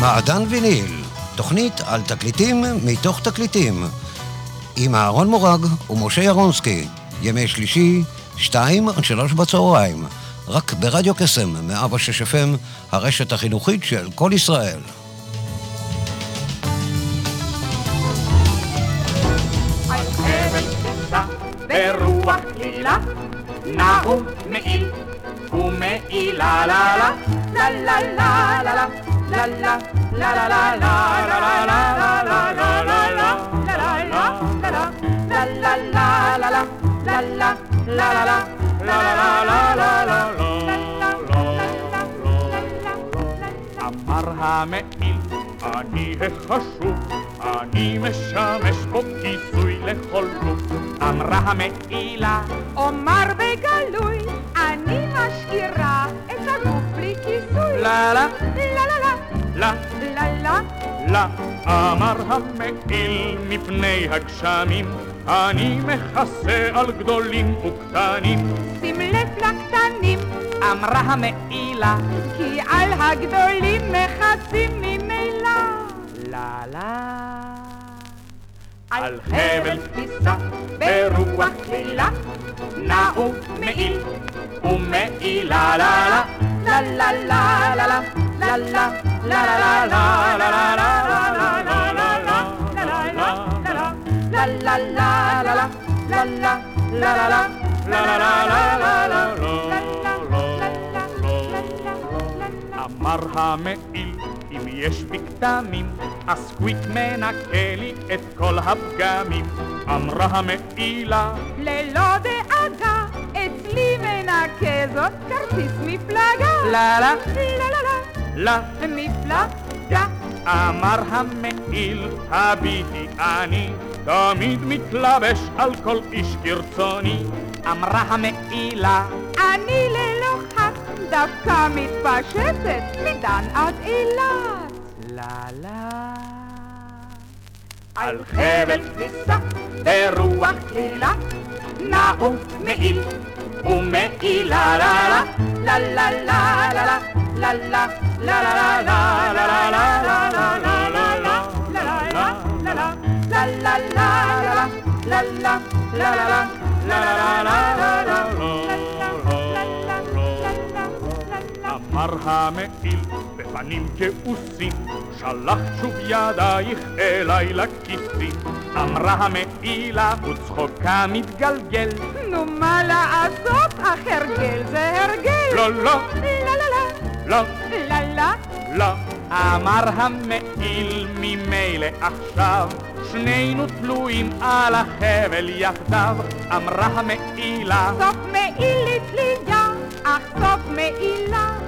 מעדן ויניל, תוכנית על תקליטים מתוך תקליטים. עם אהרון מורג ומשה ירונסקי, ימי שלישי, שתיים עד שלוש בצהריים. רק ברדיו קסם, 106 FM, הרשת החינוכית של כל ישראל. נעו מעיל ומעילה לה לה לה לה לה לה לה לה לה לה לה לה לה לה אמר המעיל, אני החשוב, אני משמש פה כיסוי לכל גוף. אמרה המעילה, אומר בגלוי, אני משאירה את הגוף בלי כיסוי. לה לה לה לה לה לה לה לה לה, אמר המעיל מפני הגשמים, אני מכסה על גדולים וקטנים. שים לב לקטנים, אמרה המעילה, כי על הגדולים מכסים ממילא. לה לה. על חבל תפיסה ברוח כלילה, נעו מעיל ומעילה לה לה לה לה לה לה לה לה לה לה לה לה לה לה לה לה אמר המעיל, אם יש בי כתמים, אז קוויק מנקה לי את כל הפגמים. אמרה המעילה, ללא דאגה, אצלי מנקה זאת כרטיס מפלגה. לה לה לה לה לה, לה מפלגה. אמר המעיל, הביטי אני, תמיד מתלבש על כל איש כרצוני. אמרה המעילה, אני ללא חת, דווקא מתפשטת מדן עד אילת. לה לה. על חבל כביסה ברוח כלילה, נעו מעיל ומעילה לה לה לה לה לה לה לה לה לה לה לה לה לה לה אמר המעיל בפנים כעוסים, שלח שוב ידייך אליי לכיסים. אמרה המעילה וצחוקה מתגלגל, נו מה לעשות, אך הרגל זה הרגל. לא לא לה לה לא לה לה לה לא, אמר המעיל ממילא עכשיו, שנינו תלויים על החבל יחדיו, אמרה המעילה, סוף מעיל לתלייה, אך סוף מעילה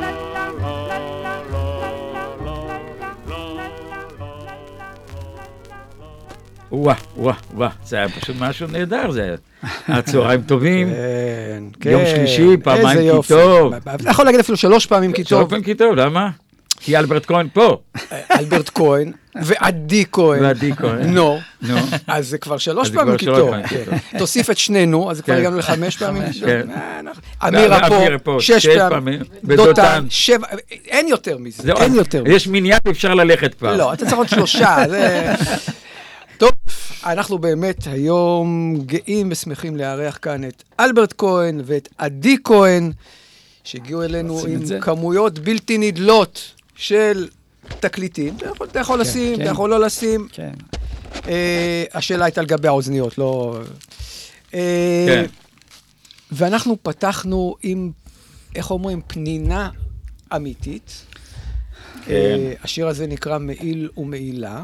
וואה, וואה, וואה, זה היה פשוט משהו נהדר, זה היה הצהריים טובים, כן, כן. יום שלישי, פעמיים כי. טוב. אתה יכול להגיד אפילו שלוש פעמים כי טוב. שופן כי טוב, למה? כי אלברט כהן פה, אלברט כהן ועדי כהן. ועדי כהן. נו. נו. אז זה כבר שלוש פעמים כבר כי שלוש טוב. פעמים. כן. תוסיף את שנינו, אז כבר כן. הגענו לחמש פעמים. כן. אה, אנחנו- אמירה אמירה פה, שש פעמים. פעמים. דותן. שבע, אין יותר מזה. אין יותר מזה. יש מניין ואפשר ללכת כבר. לא, אתה צריך עוד שלושה. טוב, אנחנו באמת היום גאים ושמחים לארח כאן את אלברט כהן ואת עדי כהן, שהגיעו אלינו עם זה? כמויות בלתי נדלות של תקליטים, אתה יכול- אתה יכול כן, לשים, כן. אתה יכול לא לשים. כן. אה, השאלה הייתה לגבי האוזניות, לא... אה, כן. ואנחנו פתחנו עם, איך אומרים, פנינה אמיתית. כן. אה, השיר הזה נקרא מעיל ומעילה.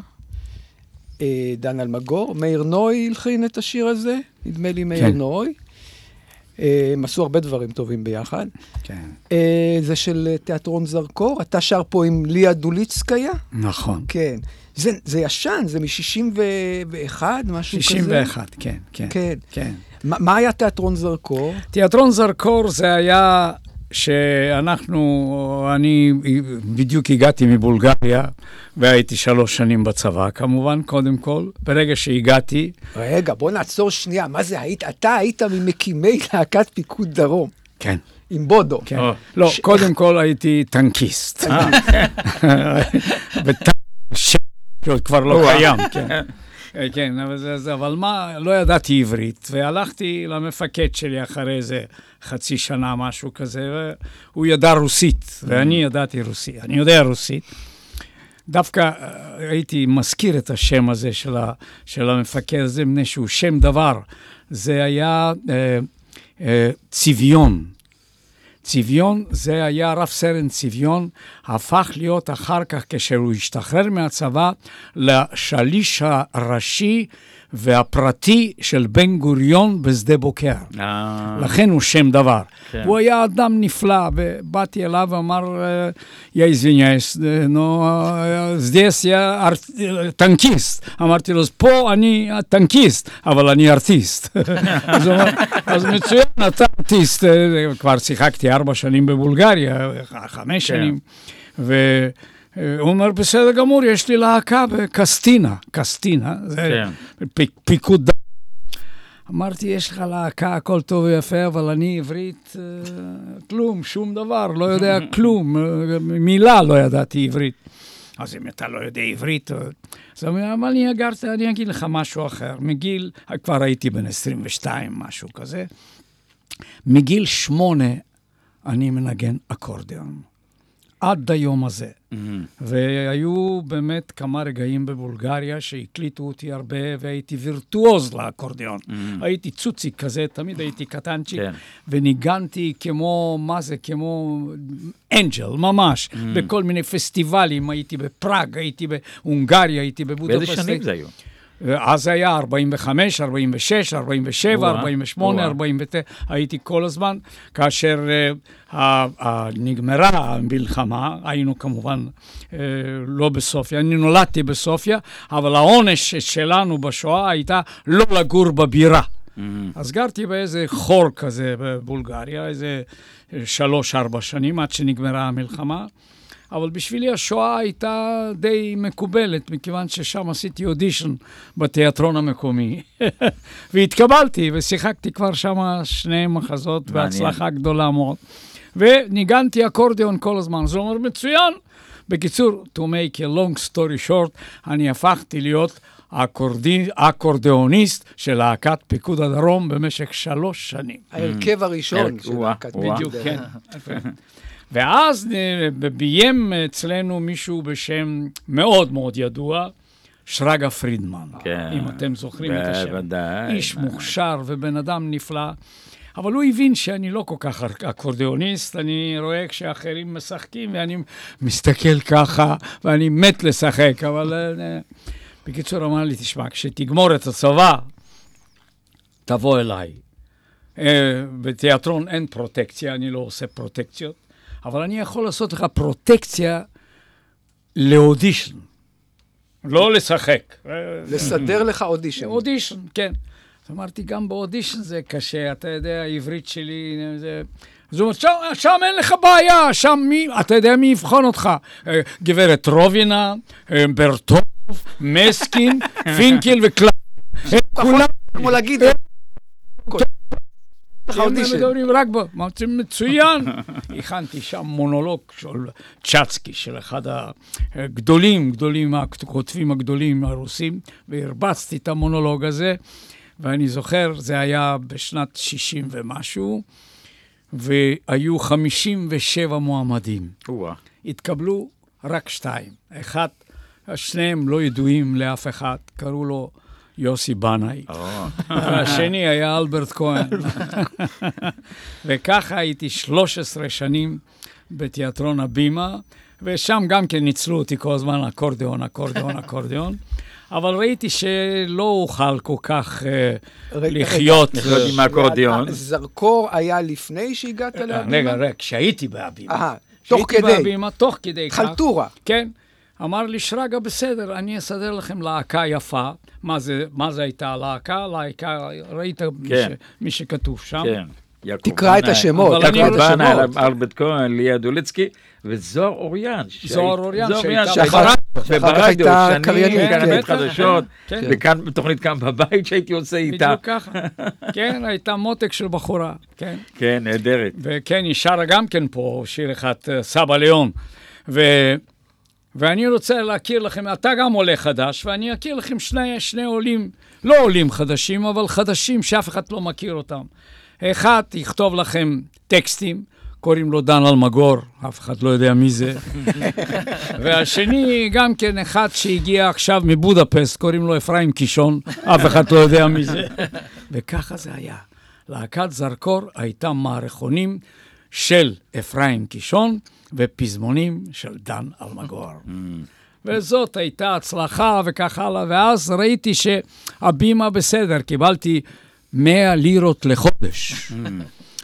אה, דן אלמגור, מאיר נוי הלחין את השיר הזה, נדמה לי מאיר כן. נוי. אה, הם עשו הרבה דברים טובים ביחד. כן. אה, זה של תיאטרון זרקור, אתה שר פה עם ליה דוליצקיה? נכון. כן. זה, זה ישן, זה מ-61, משהו כזה? 61, כן, כן. כן. כן. מה, מה היה תיאטרון זרקור? תיאטרון זרקור זה היה שאנחנו, אני בדיוק הגעתי מבולגריה והייתי שלוש שנים בצבא כמובן, קודם כל. ברגע שהגעתי, רגע, בוא נעצור שנייה. מה זה היית? אתה היית ממקימי להקת פיקוד דרום, כן, עם בודו. כן. או. לא, ש- קודם כל הייתי טנקיסט. וטנק שעוד כבר לא קיים, כן. אה, כן, אבל, זה, זה, אבל מה, לא ידעתי עברית, והלכתי למפקד שלי אחרי איזה חצי שנה, משהו כזה, והוא ידע רוסית, ואני ידעתי רוסית, אני יודע רוסית. דווקא אה, הייתי מזכיר את השם הזה של, ה, של המפקד הזה, מפני שהוא שם דבר. זה היה אה, אה, צביון. צביון, זה היה רב סרן צביון, הפך להיות אחר כך, כשהוא השתחרר מהצבא, לשליש הראשי והפרטי של בן גוריון בשדה בוקר. אה. לכן הוא שם דבר. כן. הוא היה אדם נפלא, ובאתי אליו ואמר, אה, יא איזיניאס, אה, נו, זדס יא טנקיסט. אמרתי לו, פה אני טנקיסט, אבל אני ארטיסט. אז הוא אמר, אז מצוין, אתה ארטיסט. כבר שיחקתי ארבע שנים בבולגריה, חמש כן. שנים. ו... הוא אומר, בסדר גמור, יש לי להקה בקסטינה. קסטינה, זה כן. פיקוד ד... אמרתי, יש לך להקה, הכל טוב ויפה, אבל אני עברית, אה, כלום, שום דבר, לא יודע כלום, אה, מילה לא ידעתי עברית. אז אם אתה לא יודע עברית, אה, אז הוא אומר, אבל אני אגרת, אני אגיד לך משהו אחר. מגיל, כבר הייתי בן 22, משהו כזה. מגיל שמונה אני מנגן אקורדיון. עד היום הזה. והיו באמת כמה רגעים בבולגריה שהקליטו אותי הרבה, והייתי וירטואוז לאקורדיון. הייתי צוציק כזה, תמיד הייתי קטנצ'יק, כן. וניגנתי כמו, מה זה, כמו אנג'ל, ממש, בכל מיני פסטיבלים, הייתי בפראג, הייתי בהונגריה, הייתי בבודפסט. באיזה שנים זה היו? אז זה היה 45, 46, 47, או-אה, 48, או-אה. 49, הייתי כל הזמן. כאשר uh, נגמרה המלחמה, היינו כמובן uh, לא בסופיה, אני נולדתי בסופיה, אבל העונש שלנו בשואה הייתה לא לגור בבירה. אז גרתי באיזה חור כזה בבולגריה, איזה שלוש-ארבע שנים עד שנגמרה המלחמה. אבל בשבילי השואה הייתה די מקובלת, מכיוון ששם עשיתי אודישן בתיאטרון המקומי. והתקבלתי, ושיחקתי כבר שם שני מחזות מעניין. בהצלחה גדולה מאוד. וניגנתי אקורדיון כל הזמן, זה אומר מצוין. בקיצור, to make a long story short, אני הפכתי להיות אקורדי, אקורדיאוניסט של להקת פיקוד הדרום במשך שלוש שנים. ההרכב הראשון של להקת וואה. בדיוק, פיקוד כן. ואז אה, ביים אצלנו מישהו בשם מאוד מאוד ידוע, שרגא פרידמן, כן. אם אתם זוכרים את השם. בוודאי. איש מוכשר ובן אדם נפלא. אבל הוא הבין שאני לא כל כך אקורדיאוניסט, אני רואה כשאחרים משחקים ואני מסתכל ככה, ואני מת לשחק, אבל... אה, בקיצור, אמר לי, תשמע, כשתגמור את הצבא, תבוא אליי. אה, בתיאטרון אין פרוטקציה, אני לא עושה פרוטקציות, אבל אני יכול לעשות לך פרוטקציה לאודישן, לא לשחק. לסדר לך אודישן. אודישן, כן. אז אמרתי, גם באודישן זה קשה, אתה יודע, העברית שלי, זה... אז הוא אומר, שם, שם אין לך בעיה, שם מי, אתה יודע מי יבחון אותך? אה, גברת רובינה, אה, ברטוב, מסקין, פינקל וקלאב. כולם... כמו להגיד, הם אודישן. מדברים רק בו, אמרתי, מצוין. הכנתי שם מונולוג של צ'צקי, של אחד הגדולים, גדולים, הכותבים הגדולים הרוסים, והרבצתי את המונולוג הזה, ואני זוכר, זה היה בשנת 60 ומשהו, והיו 57 מועמדים. התקבלו רק שתיים. אחד, שניהם לא ידועים לאף אחד, קראו לו יוסי בנאי. והשני היה אלברט כהן. וככה הייתי 13 שנים בתיאטרון הבימה, ושם גם כן ניצלו אותי כל הזמן אקורדיאון, אקורדיאון, אקורדיאון. אבל ראיתי שלא אוכל כל כך אה, לחיות. לחיות עם האקורדיון. זרקור היה לפני שהגעת להבימה? אה, רגע, רגע, כשהייתי בהבימה. תוך כשהייתי כדי. בהבימה, תוך כדי כך. חלטורה. כן. אמר לי, שרגא, בסדר, אני אסדר לכם להקה יפה. מה זה, מה זה הייתה הלהקה? להקה, ראית מי, כן. ש, מי שכתוב שם? כן. תקרא את. השמות, אבל אני- תקרא את יעקב השמות. אלברט כהן, ליה דוליצקי, וזוהר אוריאן. זוהר אוריאן, שהייתה שאחר- ברדיו. שנים, כן. חדשות, כן. וכאן בתוכנית כאן בבית שהייתי עושה איתה. בדיוק ככה. כן, הייתה מותק של בחורה, כן. כן, נהדרת. וכן, היא שרה גם כן פה שיר אחד, סבא ליאון. ואני רוצה להכיר לכם, אתה גם עולה חדש, ואני אכיר לכם שני, שני עולים, לא עולים חדשים, אבל חדשים שאף אחד לא מכיר אותם. אחד יכתוב לכם טקסטים, קוראים לו דן אלמגור, אף אחד לא יודע מי זה. והשני, גם כן אחד שהגיע עכשיו מבודפסט, קוראים לו אפרים קישון, אף אחד לא יודע מי זה. וככה זה היה. להקת זרקור הייתה מערכונים של אפרים קישון ופזמונים של דן אלמגור. וזאת הייתה הצלחה וכך הלאה, ואז ראיתי שהבימה בסדר, קיבלתי 100 לירות לחודש.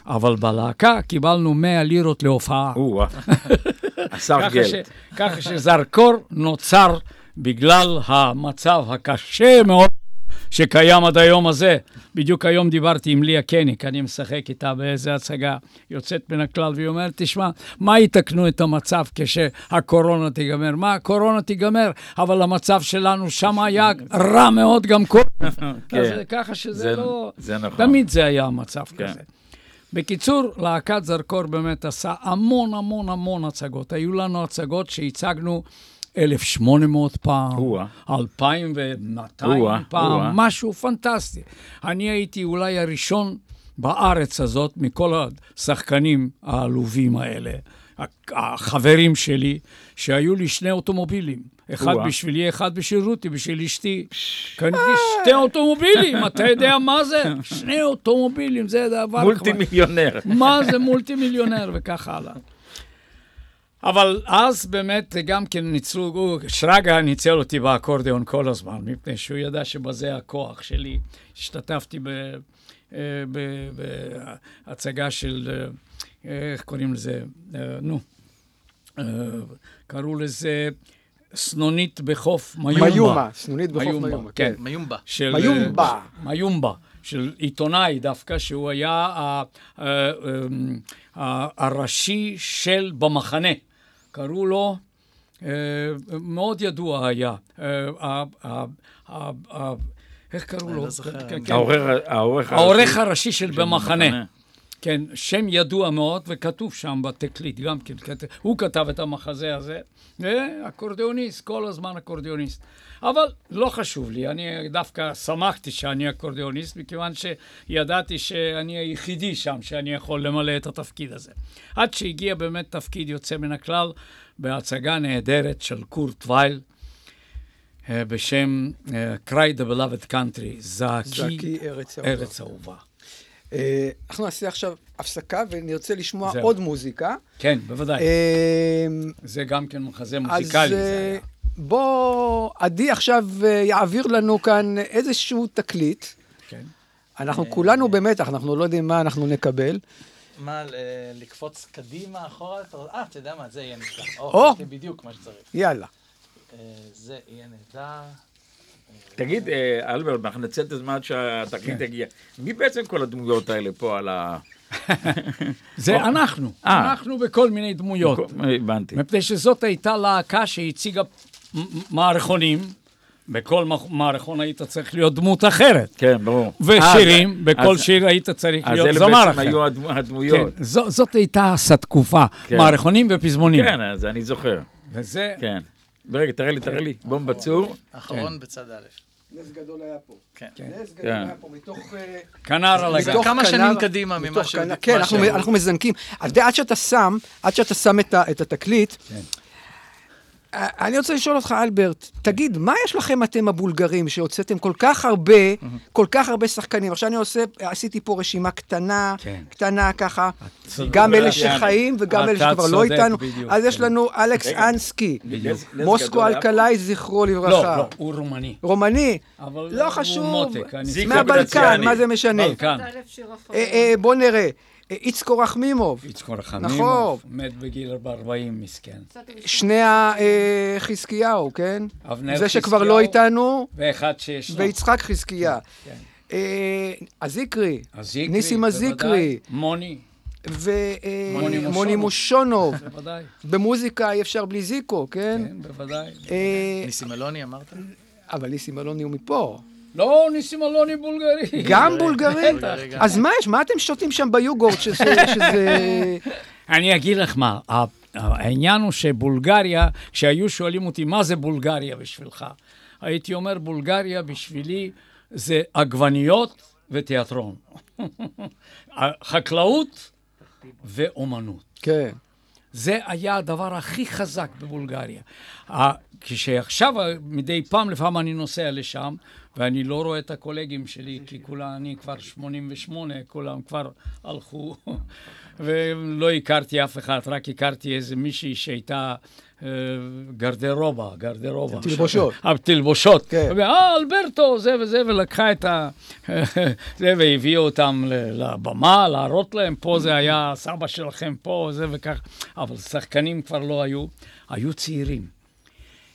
אבל בלהקה קיבלנו 100 לירות להופעה. השר גלט. ככה שזרקור נוצר בגלל המצב הקשה מאוד שקיים עד היום הזה. בדיוק היום דיברתי עם ליה קניק, אני משחק איתה באיזה הצגה יוצאת מן הכלל, והיא אומרת, תשמע, מה יתקנו את המצב כשהקורונה תיגמר? מה, הקורונה תיגמר, אבל המצב שלנו שם היה רע מאוד גם קודם. כן. אז ככה שזה זה- לא... זה נכון. תמיד זה היה המצב כן. כזה. בקיצור, להקת זרקור באמת עשה המון המון המון הצגות. היו לנו הצגות שהצגנו 1,800 פעם, או-אה. 2,200 או-אה, פעם. משהו פנטסטי. אני הייתי אולי הראשון בארץ הזאת מכל השחקנים העלובים האלה, החברים שלי, שהיו לי שני אוטומובילים. אחד או-אה. בשבילי, אחד בשביל רותי, בשביל אשתי. קניתי שתי אוטומובילים, אתה יודע מה זה? שני אוטומובילים, זה דבר... מולטי מיליונר. מה זה מולטי מיליונר וכך הלאה. אבל אז באמת גם כן ניצלו, הוא- שרגא ניצל אותי באקורדיאון כל הזמן, מפני שהוא ידע שבזה הכוח שלי. השתתפתי ב- אה, ב- בהצגה של, אה, איך קוראים לזה? אה, נו, קראו לזה סנונית בחוף מיומבה. מיומה, סנונית בחוף מיומבה, מיומה, כן. כן. מיומבה. של... מיומבה. מיומבה, של עיתונאי דווקא, שהוא היה ה- ה- אמ, הראשי של במחנה. קראו לו, אה, מאוד ידוע היה. אה, איך קראו לו? לא. כן, כן. העורך הראשי של במחנה. כן, שם ידוע מאוד, וכתוב שם בתקליט גם כן. הוא כתב את המחזה הזה, ואקורדיאוניסט, כל הזמן אקורדיאוניסט. אבל לא חשוב לי, אני דווקא שמחתי שאני אקורדיאוניסט, מכיוון שידעתי שאני היחידי שם שאני יכול למלא את התפקיד הזה. עד שהגיע באמת תפקיד יוצא מן הכלל בהצגה נהדרת של קורט וייל. אה, בשם אה, Cry the Beloved Country, זעקי ארץ אהובה. אה, אנחנו נעשה עכשיו הפסקה ונרצה לשמוע זהו. עוד מוזיקה. כן, בוודאי. אה, זה גם כן מחזה אז מוזיקלי. זה אה, היה. בוא, עדי עכשיו יעביר לנו כאן איזשהו תקליט. כן. אנחנו כולנו במתח, אנחנו לא יודעים מה אנחנו נקבל. מה, לקפוץ קדימה, אחורה? אתה- אה, אתה יודע מה, זה יהיה נפלא. או. בדיוק מה שצריך. יאללה. זה יהיה נהדר. תגיד, אה, אלברט, אנחנו נצא את הזמן שהתקליט כן. יגיע. מי בעצם כל הדמויות האלה פה על ה... זה אנחנו, אה. אנחנו בכל מיני דמויות. הבנתי. מפני שזאת הייתה להקה שהציגה מערכונים, בכל מערכון היית צריך להיות דמות אחרת. כן, ברור. ושירים, אה, בכל אז- שיר היית צריך אז להיות אלה זמר בעצם אחר. היו הדמו- כן, הדמויות. זו- זאת הייתה התקופה, כן. מערכונים ופזמונים. כן, אז אני זוכר. וזה, כן. רגע, תראה לי, תראה לי. בום בצור. אחרון בצד א'. נס גדול היה פה. כן. נס גדול היה פה מתוך... כנר על הגב. כמה שנים קדימה ממה ש- כן, אנחנו- מזנקים. עד שאתה שם, עד שאתה שם את התקליט, כן. אני רוצה לשאול אותך, אלברט, תגיד, מה יש לכם אתם הבולגרים שהוצאתם כל כך הרבה, כל כך הרבה שחקנים? עכשיו אני עושה, עשיתי פה רשימה קטנה, כן. קטנה ככה. גם אלה שחיים וגם אלה שכבר לא איתנו. בדיוק, אז יש כן. לנו אלכס. אנסקי. מוסקו אלקלעי, זכרו לא, לברכה. לא, הוא רומני. רומני, לא חשוב, מהבלקן. מה זה משנה? בלקן. אה, אה, בוא נראה, אה, איצקו רחמימוב, נכון. רחמימוב, מת בגיל 40, מסכן. שני החזקיהו, כן? אבנר זה שכבר חזקיהו. לא איתנו, ואחד שיש לו. ויצחק חזקיה. כן. אה, הזיקרי, הזיקרי, ניסים בוודאי. הזיקרי, מוני, ומוני מוני מושונוב. בוודאי. במוזיקה אי אפשר בלי זיקו, כן? כן, בוודאי. אה, ניסים אלוני אמרת? אבל ניסים אלוני הוא מפה. לא, ניסים אלוני בולגרי. גם בולגרי? אז מה יש? מה אתם שותים שם ביוגורט שזה... אני אגיד לך מה, העניין הוא שבולגריה, כשהיו שואלים אותי מה זה בולגריה בשבילך, הייתי אומר בולגריה בשבילי זה עגבניות ותיאטרון. חקלאות ואומנות. כן. זה היה הדבר הכי חזק בבולגריה. כשעכשיו, מדי פעם, לפעמים אני נוסע לשם, ואני לא רואה את הקולגים שלי, כי כולם, אני כבר 88, כולם כבר הלכו, ולא הכרתי אף אחד, רק הכרתי איזה מישהי שהייתה אה, גרדרובה, גרדרובה. תלבושות. אה, תלבושות. כן. אה, אלברטו, זה וזה, ולקחה את ה... זה, והביאו אותם לבמה, להראות להם, פה זה היה סבא שלכם, פה, זה וכך. אבל שחקנים כבר לא היו, היו צעירים.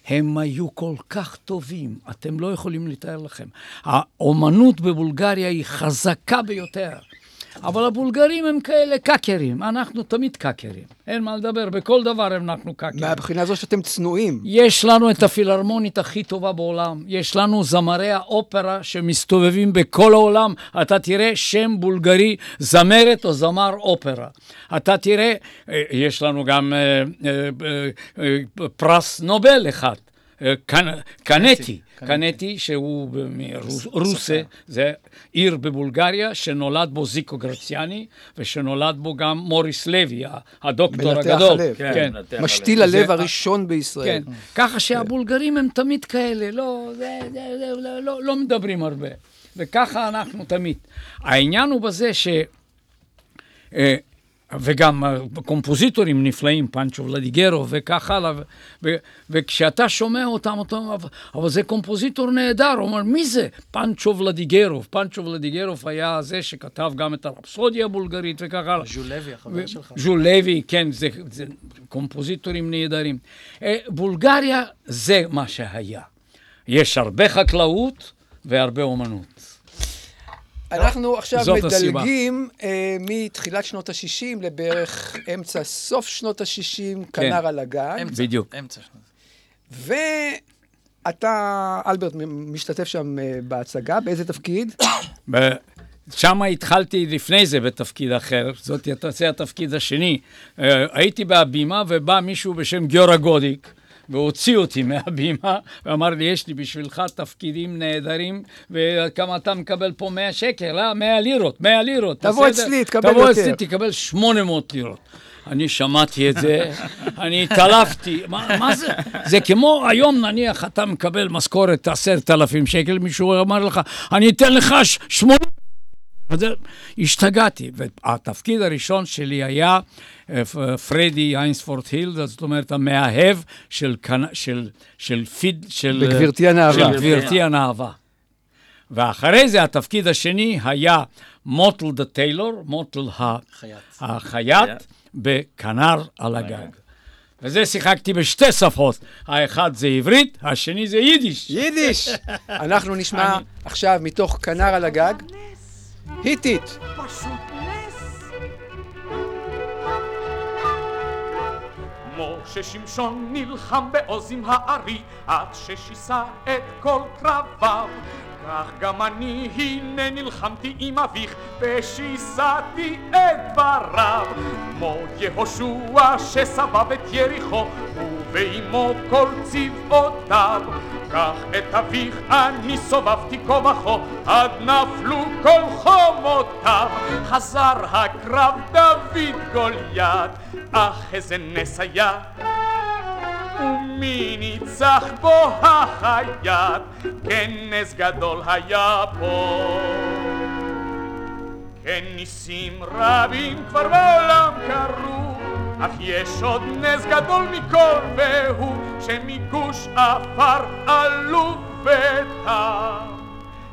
הם היו כל כך טובים, אתם לא יכולים לתאר לכם. האומנות בבולגריה היא חזקה ביותר. אבל הבולגרים הם כאלה קאקרים, אנחנו תמיד קאקרים. אין מה לדבר, בכל דבר אנחנו קאקרים. מהבחינה הזו שאתם צנועים. יש לנו את הפילהרמונית הכי טובה בעולם. יש לנו זמרי האופרה שמסתובבים בכל העולם. אתה תראה שם בולגרי, זמרת או זמר אופרה. אתה תראה, אה, יש לנו גם אה, אה, אה, אה, פרס נובל אחד. אה, קנ- קנטי, קנטי שהוא מרוסיה, זה עיר בבולגריה שנולד בו זיקו גרציאני ושנולד בו גם מוריס לוי, הדוקטור מנתח הגדול. הלב. כן. מנתח משתיל הלב הראשון בישראל. כן, ככה שהבולגרים הם תמיד כאלה, לא, זה, זה, זה, לא, לא, לא מדברים הרבה. וככה אנחנו תמיד. העניין הוא בזה ש... וגם קומפוזיטורים נפלאים, פנצ'ו ולדיגרו וכך הלאה, ו- ו- וכשאתה שומע אותם, אומר, "אבל- זה קומפוזיטור נהדר, הוא אומר, מי זה? פנצ'ו ולדיגרוב. פנצ'ו ולדיגרוב היה זה שכתב גם את הרפסודיה הבולגרית וכך הלאה. ז'ול לוי, החבר שלך. ז'ול לוי, כן, זה, זה קומפוזיטורים נהדרים. אה, בולגריה זה מה שהיה. יש הרבה חקלאות והרבה אומנות. אנחנו עכשיו. מדלגים אה, מתחילת שנות ה-60 לבערך אמצע סוף שנות ה-60, כנר על הגג. אמצע, בדיוק. אמצע שנות. ואתה, אלברט, משתתף שם אה, בהצגה, באיזה תפקיד? שם התחלתי לפני זה בתפקיד אחר, זאת זה התפקיד השני. אה, הייתי בהבימה ובא מישהו בשם גיורא גודיק. והוציא אותי מהבימה, ואמר לי, יש לי בשבילך תפקידים נהדרים, וכמה אתה מקבל פה 100 שקל, אה? 100 לירות, 100 לירות. תבוא בסדר? אצלי, תקבל תבוא יותר." אצלי, תקבל 800 לירות. אני שמעתי את זה, אני התעלפתי, מה, מה זה? זה כמו היום נניח אתה מקבל משכורת עשרת אלפים שקל, מישהו אמר לך, אני אתן לך ש- שמונים. אז זה- השתגעתי, והתפקיד הראשון שלי היה אה, פרדי איינספורט היל, זאת אומרת המאהב של, של, של פיד, של, בגברתי הנאווה. של גברתי הנאווה. ואחרי זה התפקיד השני היה מוטל דה טיילור, מוטל. החייט בכנר על הגג. וזה שיחקתי בשתי שפות, האחד זה עברית, השני זה יידיש. יידיש. אנחנו נשמע עכשיו מתוך כנר על הגג, היטית. פשוט נס. משה שמשון נלחם בעוז עם הארי עד ששיסה את כל קרביו כך גם אני הנה נלחמתי עם אביך ושיסעתי את דבריו. כמו יהושע שסבב את יריחו ובעמו כל צבאותיו. כך את אביך אני סובבתי כה וכה עד נפלו כל חומותיו. חזר הקרב דוד גוליית אך איזה נס היה ומי ניצח בו החייט, כן נס גדול היה פה. כן ניסים רבים כבר בעולם קרו, אך יש עוד נס גדול מכל, והוא שמגוש עפר עלוב ותם.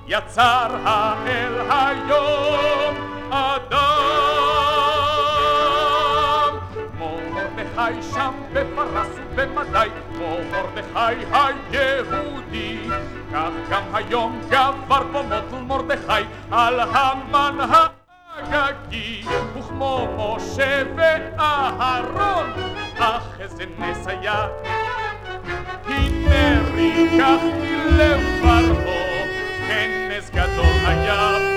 יצר האל היום מרדכי שם בפרס ובמדי, כמו מרדכי היהודי, כך גם היום גבר פה מוטל מרדכי על המן האגגי, וכמו משה ואהרון, אך איזה נס היה. הנה ריקח מלב פרעה, כן גדול היה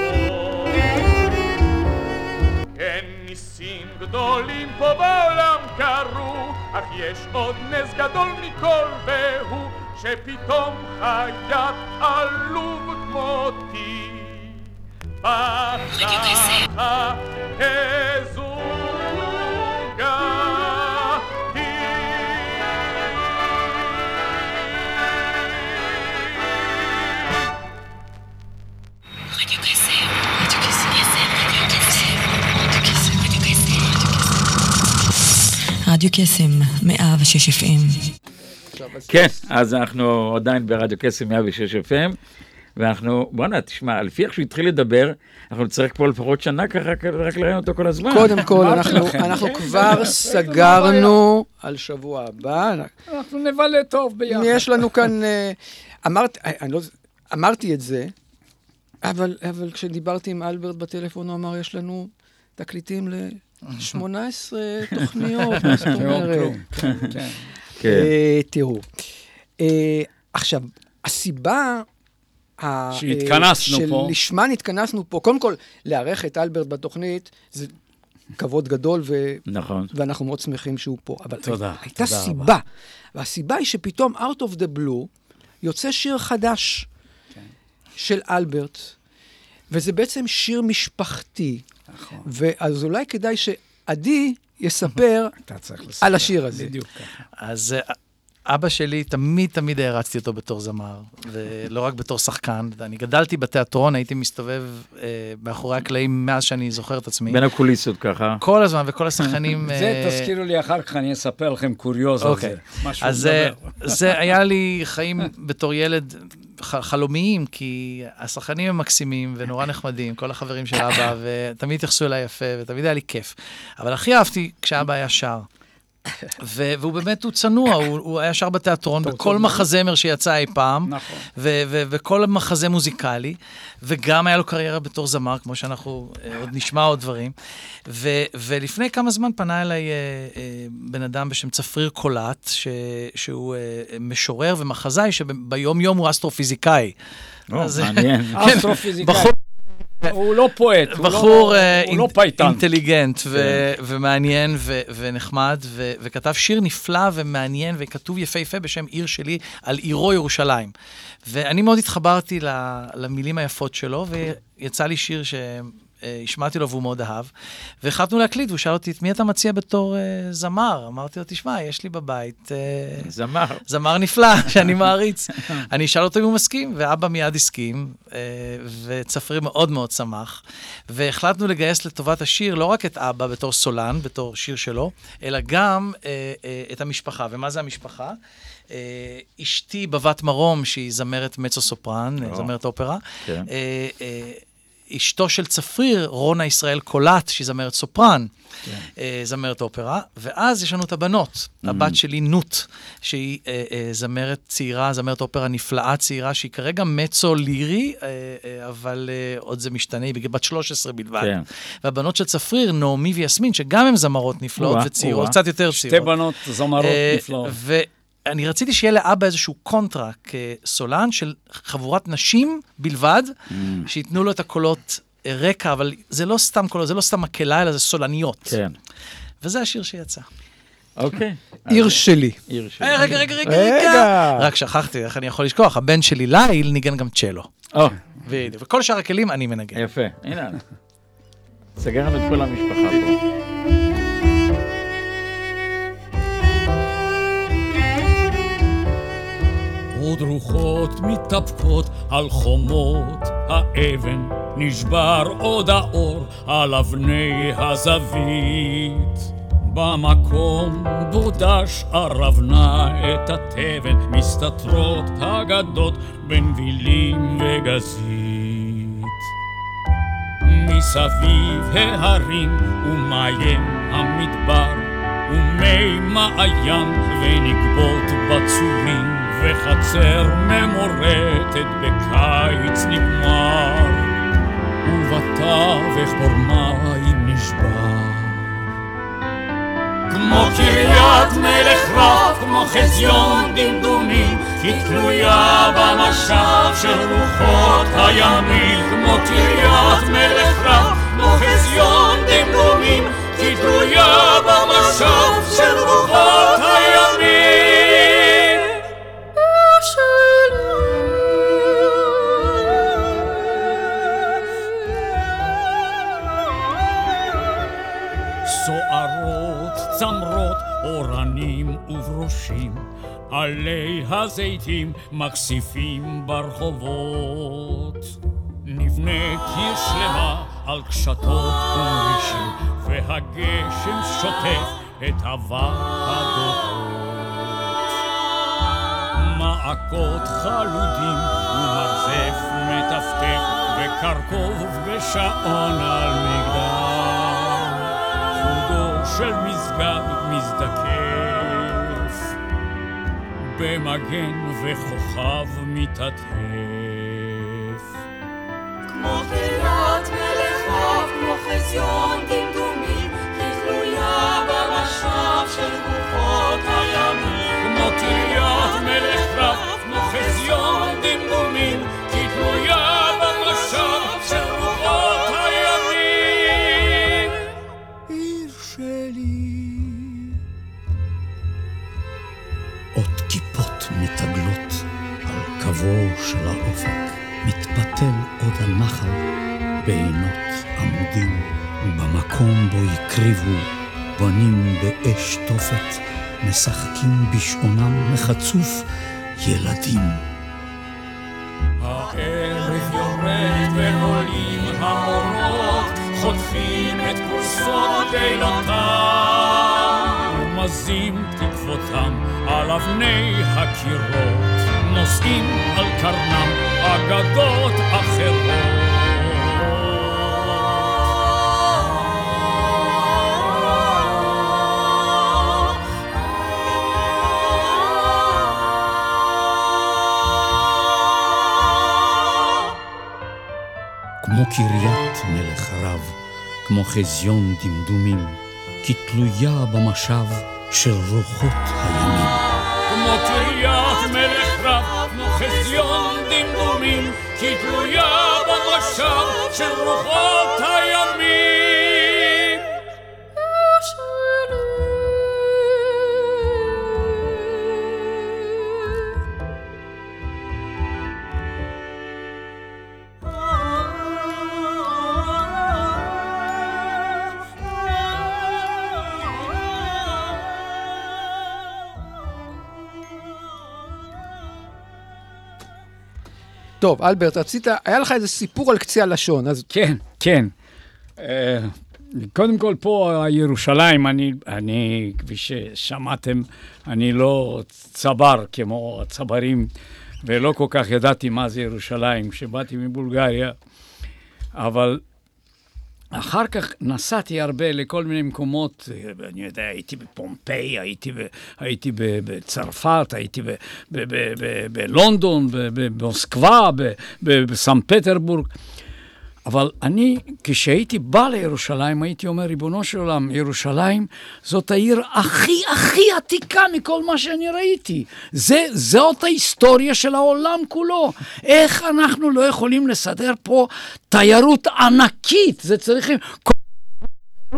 גדולים פה בעולם קרו, אך יש עוד נס גדול מכל, והוא שפתאום חייט עלוב כמותי. פתחה רדיו קסם, 106 FM. כן, אז אנחנו עדיין ברדיו קסם 106 FM, ואנחנו, בואנה, תשמע, לפי איך שהוא התחיל לדבר, אנחנו נצטרך פה לפחות שנה ככה רק לראיין אותו כל הזמן. קודם כל, אנחנו כן, כבר סגרנו על שבוע הבא. אנחנו נבלה טוב ביחד. יש לנו כאן, אה, אה, לא, אמרתי את זה, אבל, אבל כשדיברתי עם אלברט בטלפון, הוא אמר, יש לנו תקליטים ל-18 תוכניות, מה זאת אומרת? כן, כן. כן. אה, תראו, אה, עכשיו, הסיבה... שהתכנסנו פה. שלשמן התכנסנו פה, קודם כל, לארח את אלברט בתוכנית, זה כבוד גדול, ו... נכון. ואנחנו מאוד שמחים שהוא פה. אבל תודה, הייתה תודה סיבה, רבה. והסיבה היא שפתאום, out of the blue, יוצא שיר חדש כן. של אלברט, וזה בעצם שיר משפחתי. נכון. ואז אולי כדאי שעדי יספר. על השיר הזה. בדיוק ככה. אז אה, אבא שלי, תמיד תמיד הערצתי אותו בתור זמר, ולא רק בתור שחקן. אני גדלתי בתיאטרון, הייתי מסתובב אה, מאחורי הקלעים מאז שאני זוכר את עצמי. בין הקוליסות ככה. כל הזמן, וכל השחקנים... זה אה, תזכירו לי אחר כך, אני אספר לכם קוריוז על אוקיי. זה. אז אה, מדבר. זה היה לי חיים בתור ילד ח- חלומיים, כי השחקנים הם מקסימים ונורא נחמדים, כל החברים של אבא, ותמיד התייחסו אליי יפה, ותמיד היה לי כיף. אבל הכי אהבתי כשאבא היה שר. ו- והוא באמת, הוא צנוע, הוא, הוא היה שר בתיאטרון, בכל מחזמר שיצא אי פעם, נכון. וכל מחזה מוזיקלי, וגם היה לו קריירה בתור זמר, כמו שאנחנו אה, עוד נשמע עוד דברים. ו- ולפני כמה זמן פנה אליי אה, אה, בן אדם בשם צפריר קולט, ש- שהוא אה, משורר ומחזאי, שביום-יום הוא אסטרופיזיקאי. או, מעניין. כן, אסטרופיזיקאי. בחור הוא לא poet, הוא לא- בחור אה. אינטליגנט ומעניין ונחמד, וכתב שיר נפלא ומעניין וכתוב יפהפה בשם עיר שלי, על עירו ירושלים. ואני מאוד התחברתי למילים היפות שלו, ויצא לי שיר שהשמעתי לו והוא מאוד אהב. והחלטנו להקליט, והוא שאל אותי, את מי אתה מציע בתור אה, זמר? אמרתי לו, תשמע, יש לי בבית... אה, זמר. זמר נפלא, שאני מעריץ. אני אשאל אותו אם הוא מסכים, ואבא מיד הסכים, אה, וצפריר מאוד מאוד שמח. והחלטנו לגייס לטובת השיר לא רק את אבא בתור סולן, בתור שיר שלו, אלא גם אה, אה, את המשפחה. ומה זה המשפחה? אה, אשתי בבת מרום, שהיא זמרת מצו סופרן, או. זמרת אופרה. כן. אה, אה, אשתו של צפריר, רונה ישראל קולט, שהיא זמרת סופרן, אה, זמרת אופרה, ואז יש לנו את הבנות. הבת שלי, נוט, שהיא אה, אה, זמרת צעירה, זמרת אופרה נפלאה צעירה, שהיא כרגע מצו לירי, אה, אה, אבל אה, עוד זה משתנה, היא בת 13 בלבד. כן. והבנות של צפריר, נעמי ויסמין, שגם הן זמרות נפלאות וצעירות. קצת יותר שתי צעירות. בנות זמרות אה, נפלאות. ואני רציתי שיהיה לאבא איזשהו קונטרה כסולן של חבורת נשים בלבד, Mm. שייתנו לו את הקולות רקע, אבל זה לא סתם קולות, זה לא סתם מקהלה, אלא זה סולניות. כן. וזה השיר שיצא. אוקיי. עיר אז- שלי. עיר שלי. אה, רגע, רגע, רגע, רגע. רק שכחתי, איך אני יכול לשכוח? הבן שלי ליל ניגן גם צ'לו. בדיוק. וכל שאר הכלים אני מנגן. יפה. הנה. סגרנו את כל המשפחה פה. עוד רוחות מתהפכות על חומות האבן, נשבר עוד האור על אבני הזווית. במקום בו דש ערבנה את התבן, מסתתרות אגדות בין וילים וגזית. מסביב ההרים ומים המדבר, ומי מעיין ונגבות בצורים, וחצר ממורטת בקיץ נגמר, ובתווך בור מים נשבר. כמו קריית מלך רב, כמו חזיון דמדומים, היא תלויה במשב של רוחות הימים. כמו קריית מלך רב, כמו חזיון דמדומים, היא תלויה במשב של רוחות עלי הזיתים מקסיפים ברחובות. נבנה קיר שלמה על קשתות ומרישים, והגשם שוטף את הוועדות. מעקות חלודים ומרזף מטפטף, וקרקוב ושעון על מגדל. חודו של מסגד מזדקף, במגן וכוכב מתעטף. כמו מלך רב, כמו חזיון דמדומים, היא תלויה במשב של רוחות הימים. כמו קריית רב, כמו חזיון דמדומים, של האופק, מתפתל עוד הנחל בעינות עמודים, ובמקום בו הקריבו בנים באש תופת, משחקים בשעונם מחצוף ילדים. הערב יורד ועולים האורות, חוטפים את כוסות לילותם, ומזים תקוותם על אבני הקירות, נושאים על קרנם אגדות אחרות. כמו קריית מלך רב, כמו חזיון דמדומים, כי תלויה במשב של רוחות הימים. כמו קריית מלך דמדומים, כי תלויה במשב של טוב, אלברט, רצית, היה לך איזה סיפור על קצה הלשון, אז... כן, כן. אה, קודם כל, פה ירושלים, אני, אני, כפי ששמעתם, אני לא צבר כמו הצברים, ולא כל כך ידעתי מה זה ירושלים כשבאתי מבולגריה, אבל אחר כך נסעתי הרבה לכל מיני מקומות, אני יודע, הייתי בפומפיי, הייתי, ב, הייתי ב, בצרפת, הייתי ב, ב, ב, ב, בלונדון, במוסקבה, בסן פטרבורג. אבל אני, כשהייתי בא לירושלים, הייתי אומר, ריבונו של עולם, ירושלים זאת העיר הכי הכי עתיקה מכל מה שאני ראיתי. זה, זאת ההיסטוריה של העולם כולו. איך אנחנו לא יכולים לסדר פה תיירות ענקית? זה צריכים...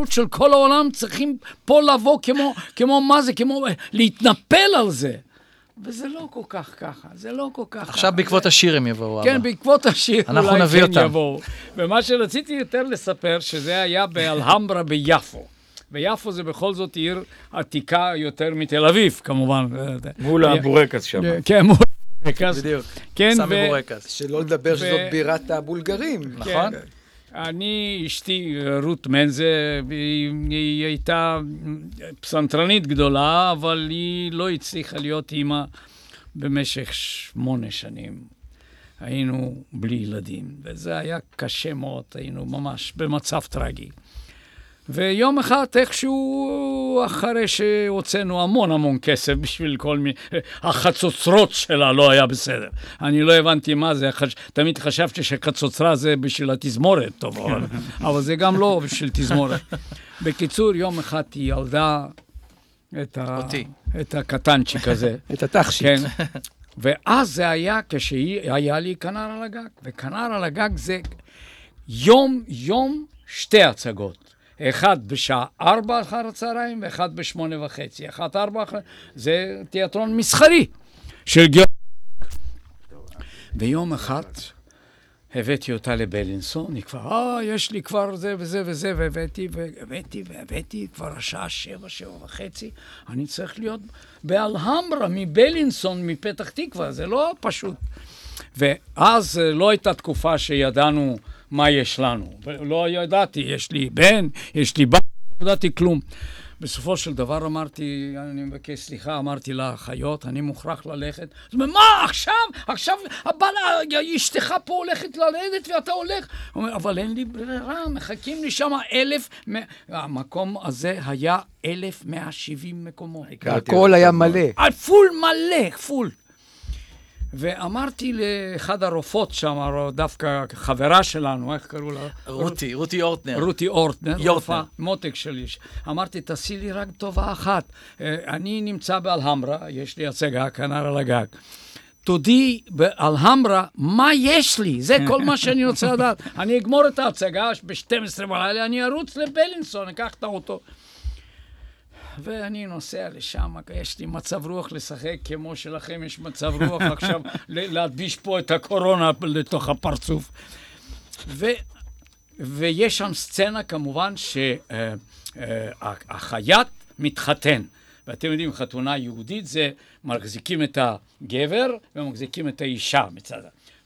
של כל העולם צריכים פה לבוא כמו, כמו מה זה, כמו להתנפל על זה. וזה לא כל כך ככה, זה לא כל כך עכשיו ככה. בעקבות זה... השיר הם יבואו, כן, אבא. בעקבות השיר אנחנו אולי נביא כן אותם. יבואו. ומה שרציתי יותר לספר, שזה היה באלהמברה ביפו. ויפו זה בכל זאת עיר עתיקה יותר מתל אביב, כמובן. מול הבורקס שם. כן, מול... בורקס. בדיוק. כן, סמי בורקס. שלא לדבר שזאת בירת הבולגרים. כן. אני, אשתי רות מנזה, היא, היא הייתה פסנתרנית גדולה, אבל היא לא הצליחה להיות אימא במשך שמונה שנים. היינו בלי ילדים, וזה היה קשה מאוד, היינו ממש במצב טרגי. ויום אחד איכשהו, אחרי שהוצאנו המון המון כסף בשביל כל מיני, החצוצרות שלה לא היה בסדר. אני לא הבנתי מה זה, חש... תמיד חשבתי שחצוצרה זה בשביל התזמורת, טוב, אבל, אבל זה גם לא בשביל תזמורת. בקיצור, יום אחד היא ילדה את, ה... אותי. את הקטנצ'יק הזה. את התכשיט. כן. ואז זה היה כשהיה לי כנר על הגג, וכנר על הגג זה יום, יום, שתי הצגות. אחד בשעה ארבע אחר הצהריים, ואחד בשמונה וחצי. אחת ארבע אחר... זה תיאטרון מסחרי של גיאו... ויום אחד הבאתי אותה לבלינסון, היא כבר, אה, יש לי כבר זה וזה וזה, והבאתי, והבאתי, והבאתי, כבר השעה שבע, שבע וחצי, אני צריך להיות באלהמברה, מבלינסון, מפתח תקווה, זה לא פשוט. ואז אה, לא הייתה תקופה שידענו מה יש לנו. לא ידעתי, יש לי בן, יש לי בת, לא ידעתי כלום. בסופו של דבר אמרתי, אני מבקש סליחה, אמרתי לאחיות, אני מוכרח ללכת. אז מה, עכשיו? עכשיו הבעל, אשתך פה הולכת ללדת ואתה הולך? הוא אומר, אבל אין לי ברירה, מחכים לי שם אלף... המקום הזה היה אלף מאה שבעים מקומות. והכל היה מלא. פול מלא, פול. ואמרתי לאחד הרופאות שם, דווקא חברה שלנו, איך קראו לה? רותי, רותי אורטנר. רותי אורטנר. רופאה, מותק שלי. אמרתי, תעשי לי רק טובה אחת. אה, אני נמצא באלהמרה, יש לי הצגה, כנר על הגג. תודי באלהמרה מה יש לי, זה כל מה שאני רוצה לדעת. אני אגמור את ההצגה ב-12 בלילה, אני ארוץ לבלינסון, אקח את האוטו. ואני נוסע לשם, יש לי מצב רוח לשחק כמו שלכם יש מצב רוח עכשיו להדביש פה את הקורונה לתוך הפרצוף. ו, ויש שם סצנה כמובן שהחייט מתחתן. ואתם יודעים, חתונה יהודית זה מחזיקים את הגבר ומחזיקים את האישה מצדה.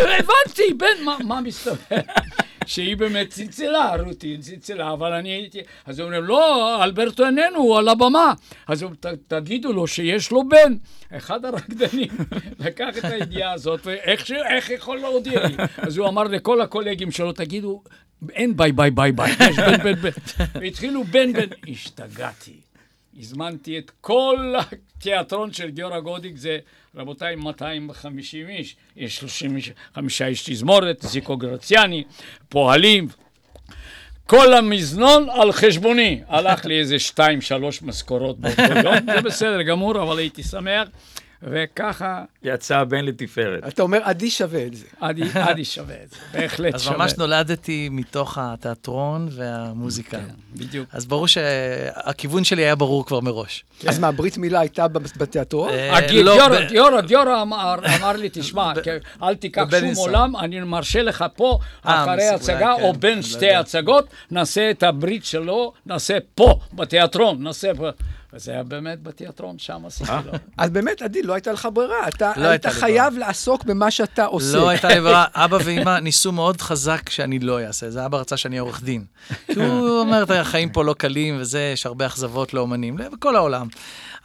הבנתי, בן, מה- מה מסתובב? שהיא באמת צלצלה, רותי צלצלה, אבל אני הייתי... אז הוא אומר, לא, אלברטו איננו, הוא על הבמה. אז הוא, "ת- תגידו לו שיש לו בן. אחד הרקדנים לקח את הידיעה הזאת, ואיך ש- יכול להודיע לי? אז הוא אמר לכל הקולגים שלו, תגידו, אין ביי ביי ביי ביי, יש בן בן בן. והתחילו בן בן, השתגעתי. הזמנתי את כל התיאטרון של גיורא גודיק, זה רבותיי 250 איש, יש 35 איש תזמורת, זיקו גרציאני, פועלים. כל המזנון על חשבוני. הלך לי איזה שתיים, שלוש משכורות באותו יום, זה בסדר גמור, אבל הייתי שמח. וככה... יצא הבן לתפארת. אתה אומר, עדי שווה את זה. עדי, עדי שווה את זה, בהחלט אז שווה. ממש נולדתי מתוך התיאטרון והמוזיקה. בדיוק. אז ברור שהכיוון שלי היה ברור כבר מראש. אז מה, ברית מילה הייתה בתיאטרון? אה, הגיל, לא, גיורא אמר, אמר לי, תשמע, כן, אל תיקח שום. עולם, אני מרשה לך פה, אה, אחרי הצגה, כן, או בין לא שתי. הצגות, נעשה את הברית שלו, נעשה פה, בתיאטרון, נעשה פה. וזה היה באמת בתיאטרון, שם עשיתי לו. אז באמת, עדי, לא הייתה לך ברירה. אתה לא היית חייב לעסוק במה שאתה עושה. לא הייתה לי ברירה, אבא ואמא ניסו מאוד חזק שאני לא אעשה, זה אבא רצה שאני עורך דין. כי הוא אומר, "אתה- החיים פה לא קלים וזה, יש הרבה אכזבות לאומנים, בכל העולם.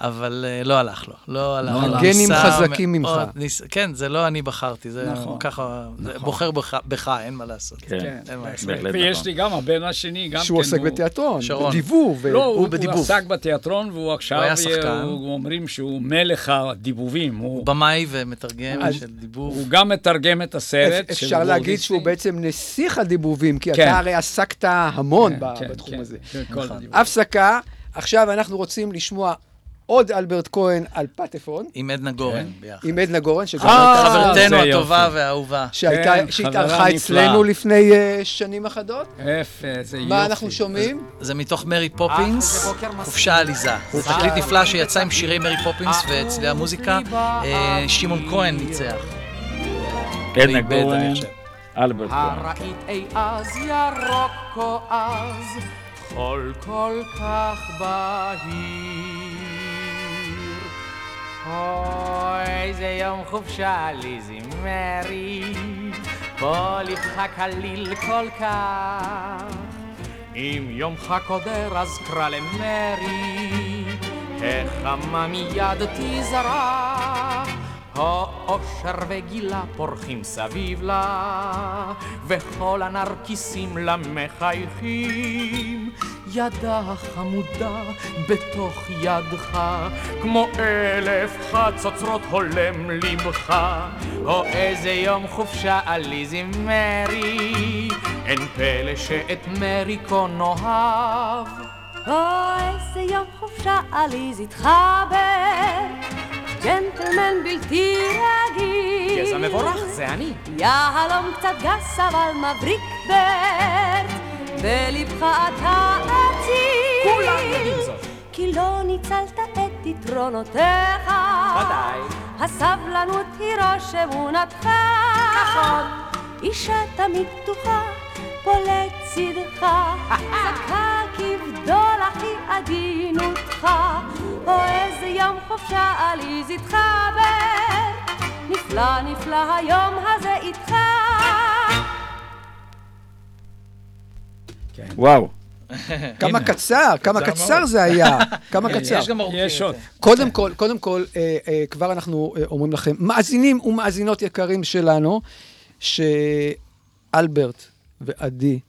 אבל אה, לא הלך לו, לא הלך לו. הגנים ניסה חזקים ממך. כן, זה לא אני בחרתי, זה נכון. ככה, זה בוחר בך- אין מה לעשות. כן, לעשות. בהחלט ויש נכון. לי גם, הבן השני, גם כן, שהוא עוסק בתיאטרון. בדיבוב. לא, הוא. עסק בתיאטרון, והוא עכשיו, אומרים שהוא מלך הדיבובים. הוא, במאי ומתרגם של דיבור. הוא גם מתרגם את הסרט. אפשר להגיד. שהוא בעצם נסיך הדיבובים, כי כן. אתה הרי עסקת המון כן, כן, בתחום כן, הזה. כן. הפסקה, עכשיו אנחנו רוצים לשמוע עוד אלברט כהן על פטפון. עם עדנה גורן ביחד. עם עדנה גורן, שגם אה, הייתה... חברתנו הטובה. והאהובה. כן, שהתארחה חברה אצלנו. לפני אה, שנים אחדות. יפה, זה יופי. מה אנחנו שומעים? זה מתוך מרי פופינס, חופשה עליזה. זה תקליט נפלא שיצא עם שירי מרי פופינס ואצלי המוזיקה. אה, שמעון כהן ניצח. עדנה גורן. אלברט כהן. הראית אי אז ירוק כה חול כל כך בהיר. אוי, זה יום חופשה ליזי מרי, פה לבך קליל כל כך. אם יומך קודר אז קרא למרי, החמה מיד תזרח. האושר וגילה פורחים סביב לה, וכל הנרקיסים לה מחייכים. ידה חמודה בתוך ידך, כמו אלף חצוצרות הולם לבך. או איזה יום חופשה עליזי מרי, אין פלא שאת מרי כה נאהב. או איזה יום חופשה עליז התחבר, ג'נטלמן בלתי רגיל. גזע מבורך, זה אני. יהלום קצת גס אבל מבריק ברט, בלבך אתה אציל. כולם יודעים זאת. כי לא ניצלת את יתרונותיך. ודאי. הסבלנות היא ראש אמונתך. נכון. אישה תמיד פתוחה, פה לצידך. צדקה כבדול אחי עדינותך. או איזה יום חופשה עליז התחבר. נפלא נפלא היום הזה איתך. וואו. כמה. קצר, כמה קצר. זה היה, כמה קצר. יש גם ארוכים יש עוד. קודם כל, קודם כל, אה, אה, כבר אנחנו אה, אומרים לכם, מאזינים ומאזינות יקרים שלנו, שאלברט ועדי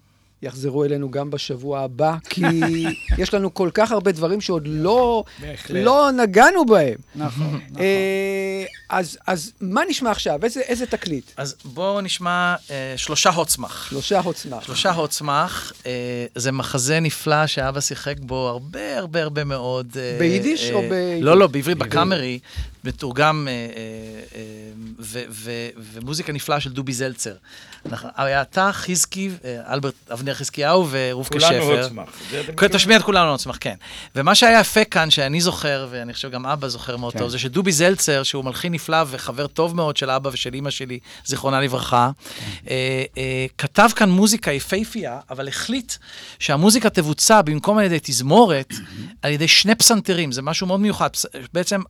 יחזרו אלינו גם בשבוע הבא, כי יש לנו כל כך הרבה דברים שעוד לא. לא נגענו בהם. נכון, נכון. אה, אז, אז מה נשמע עכשיו? איזה, איזה תקליט? אז בואו נשמע אה, שלושה הוצמח. שלושה הוצמח. שלושה הוצמח, אה, זה מחזה נפלא שאבא שיחק בו הרבה הרבה הרבה מאוד. אה, ביידיש אה, או בעברית? לא, לא, בעברית, בקאמרי, מתורגם, אה, אה, ומוזיקה נפלאה של דובי זלצר. אנחנו- היה אתה, חזקי, אה, אלברט אבנר חזקיהו ורובקה שפר. כולנו כן, מכירים? תשמיע את כולנו עוצמח, כן. ומה שהיה יפה כאן, שאני זוכר, ואני חושב גם אבא זוכר מאוד כן. טוב, זה שדובי זלצר, שהוא מלחין נפלא וחבר טוב מאוד של אבא ושל אימא שלי, זיכרונה לברכה, אה, אה, כתב כאן מוזיקה יפהפייה, אבל החליט שהמוזיקה תבוצע במקום על ידי תזמורת, על ידי שני פסנתרים, זה משהו מאוד מיוחד. בעצם,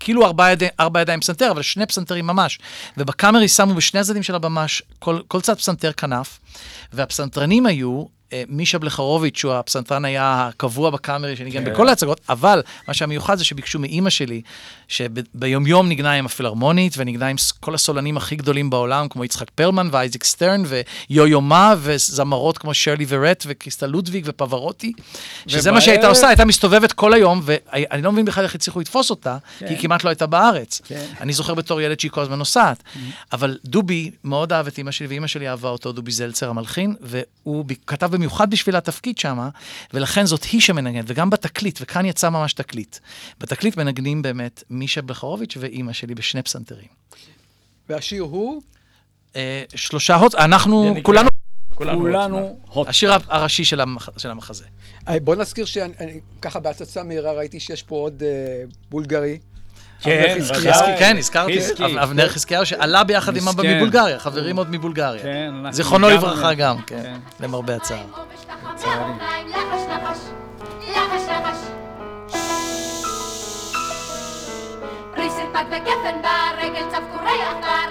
כאילו ארבע, ידי, ארבע ידיים פסנתר, אבל שני פסנתרים ממש. ובקאמרי שמו בשני הצדדים של הבמה כל צד פסנתר כנף, והפסנתרנים היו... אה, מישה בלחרוביץ', שהוא הפסנתרן היה הקבוע בקאמרי שניגן כן. בכל ההצגות, אבל מה שהמיוחד זה שביקשו מאימא שלי, שביומיום ניגנה עם הפילהרמונית, וניגנה עם כל הסולנים הכי גדולים בעולם, כמו יצחק פרלמן ואייזיק סטרן, ויו-יו מה, וזמרות כמו שרלי ורט, וקריסטל לודוויג ופברוטי, שזה מה שהייתה עושה, הייתה מסתובבת כל היום, ואני לא מבין בכלל איך הצליחו לתפוס אותה, כי היא כן. כמעט לא הייתה בארץ. כן. אני זוכר בתור ילד שהיא כל הזמן נוסעת. אבל דובי מאוד אהב את אימא שלי, ואימא שלי אהבה אותו, דובי זלצר המלחין, והוא כתב במיוחד בשביל התפקיד שם, ולכן זאת היא שמנגנת, וגם בתקליט, וכאן יצא ממש תקליט. בתקליט מנגנים באמת מישה בלחרוביץ' ואימא שלי בשני פסנתרים. והשיר הוא? אה, שלושה הוט, אנחנו, כולנו, כולנו הוט. השיר של המח- של המחזה. אה, בוא נזכיר שככה בהצצה מהירה ראיתי שיש פה עוד אה, בולגרי. כן. ודאי. חזקי, כן, הזכרתי, אבנר חזקיהו, שעלה ביחד עם אבא מסכן. מבולגריה, חברים עוד מבולגריה. כן, אנחנו זיכרונו לברכה. גם, כן, כן. למרבה הצער. לצערי. לחש לחש, לחש לחש. ריסת פת וגפן ברגל צבקו ריח בר,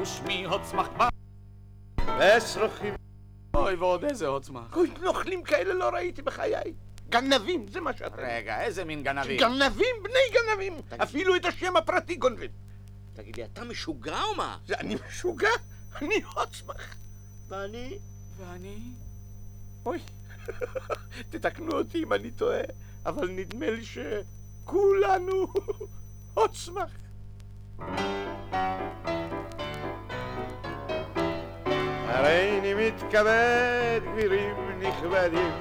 ושמי הוצמח בר. ושרוכים. אוי, ועוד איזה הוצמח. אוי, נוכלים כאלה לא ראיתי בחיי. גנבים, זה מה שאתה... רגע, איזה מין גנבים? גנבים, בני גנבים. אפילו את השם הפרטי גונבים. תגיד לי, אתה משוגע או מה? אני משוגע? אני הוצמח. ואני... ואני? אוי, תתקנו אותי אם אני טועה, אבל נדמה לי שכולנו עוצמך. הריני מתכבד, גבירים נכבדים,